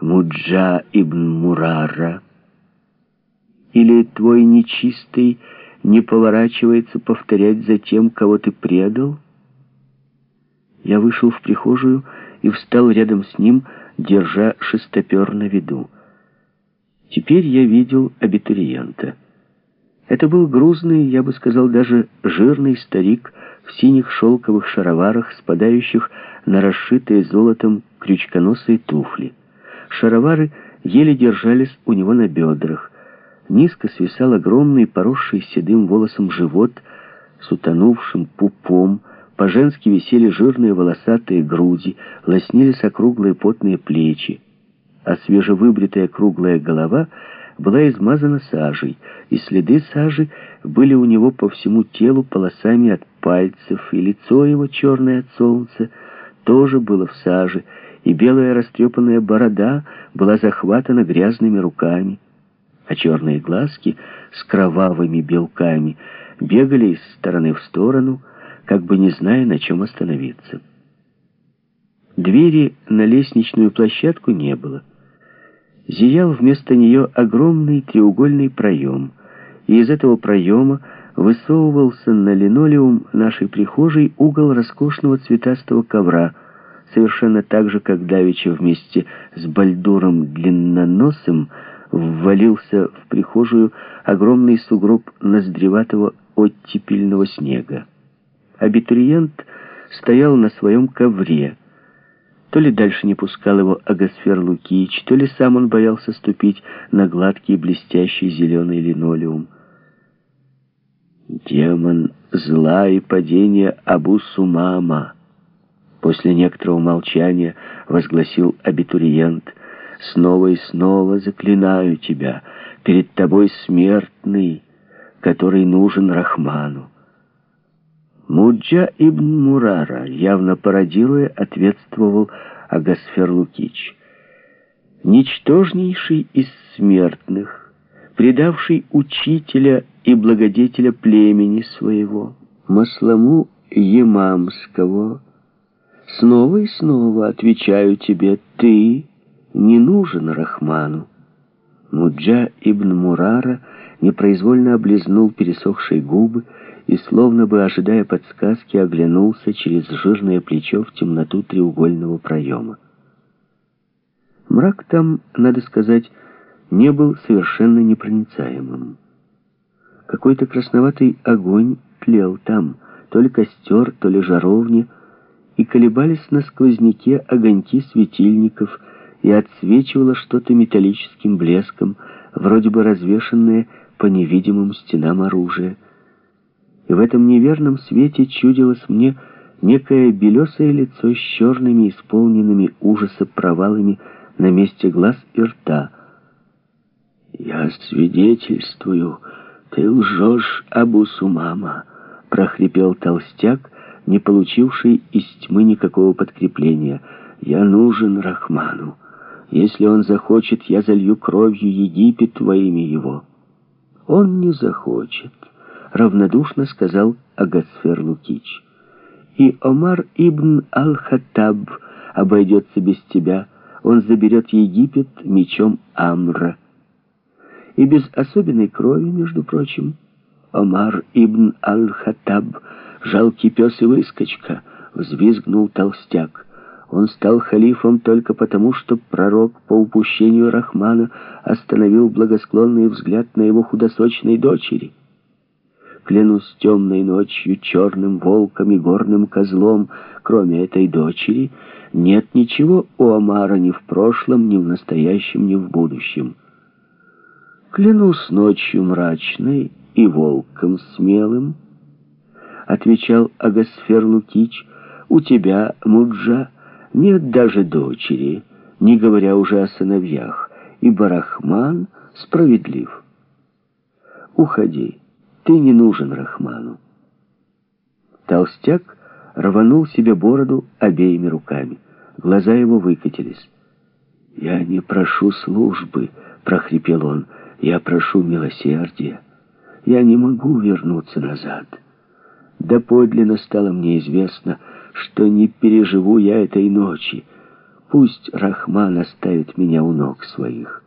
Муджа ибн Мурара? Или твой нечистый не поворачивается повторять за тем, кого ты предал? Я вышел в прихожую и встал рядом с ним, держа шестопер на виду. Теперь я видел абитуриента. Это был грузный, я бы сказал, даже жирный старик в синих шелковых шароварах, спадающих на расшитые золотом крючконосые туфли. Шаровары еле держались у него на бедрах. Низко свисал огромный, поросший седым волосом живот с утонувшим пупом, по-женски висели жирные волосатые груди, лоснились округлые потные плечи, а свежевыбритая круглая голова была измазана сажей, и следы сажи были у него по всему телу полосами от пальцев, и лицо его, черное от солнца, тоже было в саже, и белая растрепанная борода была захватана грязными руками, а черные глазки с кровавыми белками бегали из стороны в сторону, как бы не зная, на чем остановиться. Двери на лестничную площадку не было. Зиял вместо нее огромный треугольный проем, и из этого проема высовывался на линолеум нашей прихожей угол роскошного цветастого ковра, совершенно так же, как Давича вместе с Бальдуром длинноносым ввалился в прихожую огромный сугроб ноздреватого оттепельного снега. Абитуриент стоял на своем ковре. То ли дальше не пускал его Агасфер Лукич, то ли сам он боялся ступить на гладкий блестящий зеленый линолеум. Демон зла и падения Абу Сумама. После некоторого молчания возгласил абитуриент. Снова и снова заклинаю тебя, перед тобой смертный, который нужен Рахману. Муджа ибн Мурара, явно пародируя, ответствовал Агасфер Лукич. Ничтожнейший из смертных, предавший учителя и благодетеля племени своего, Масламу Емамского, снова и снова отвечаю тебе, ты не нужен Рахману. Муджа ибн Мурара непроизвольно облизнул пересохшие губы и, словно бы ожидая подсказки, оглянулся через жирное плечо в темноту треугольного проема. Мрак там, надо сказать, не был совершенно непроницаемым. Какой-то красноватый огонь тлел там, то ли костер, то ли жаровня, и колебались на сквозняке огоньки светильников, и отсвечивало что-то металлическим блеском, вроде бы развешенное по невидимым стенам оружия. И в этом неверном свете чудилось мне некое белесое лицо с черными, исполненными ужаса провалами на месте глаз и рта. «Я свидетельствую», «Ты лжешь, Абу-Сумама!» — прохрипел толстяк, не получивший из тьмы никакого подкрепления. «Я нужен Рахману. Если он захочет, я залью кровью Египет во имя его». «Он не захочет», — равнодушно сказал Агасфер Лукич. «И Омар ибн Ал-Хаттаб обойдется без тебя. Он заберет Египет мечом Амра» и без особенной крови, между прочим. Омар ибн Аль-Хаттаб, жалкий пес и выскочка, взвизгнул толстяк. Он стал халифом только потому, что пророк по упущению Рахмана остановил благосклонный взгляд на его худосочной дочери. Клянусь темной ночью, черным волком и горным козлом, кроме этой дочери, нет ничего у Омара ни в прошлом, ни в настоящем, ни в будущем. «Клянусь ночью мрачной и волком смелым», — отвечал Агасфер Лукич, — «у тебя, Муджа, нет даже дочери, не говоря уже о сыновьях, и Барахман справедлив. Уходи, ты не нужен Рахману». Толстяк рванул себе бороду обеими руками. Глаза его выкатились. «Я не прошу службы», — прохрипел он, — я прошу милосердия. Я не могу вернуться назад. Да подлинно стало мне известно, что не переживу я этой ночи. Пусть Рахман оставит меня у ног своих.